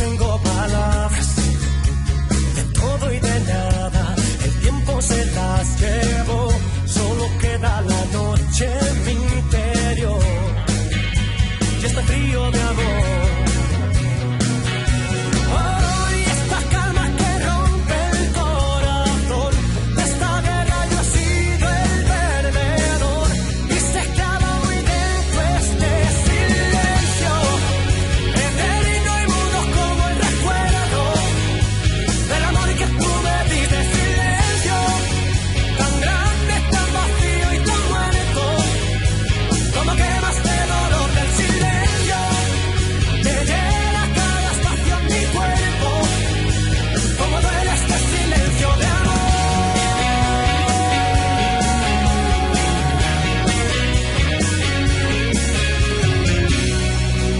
tengo palabras.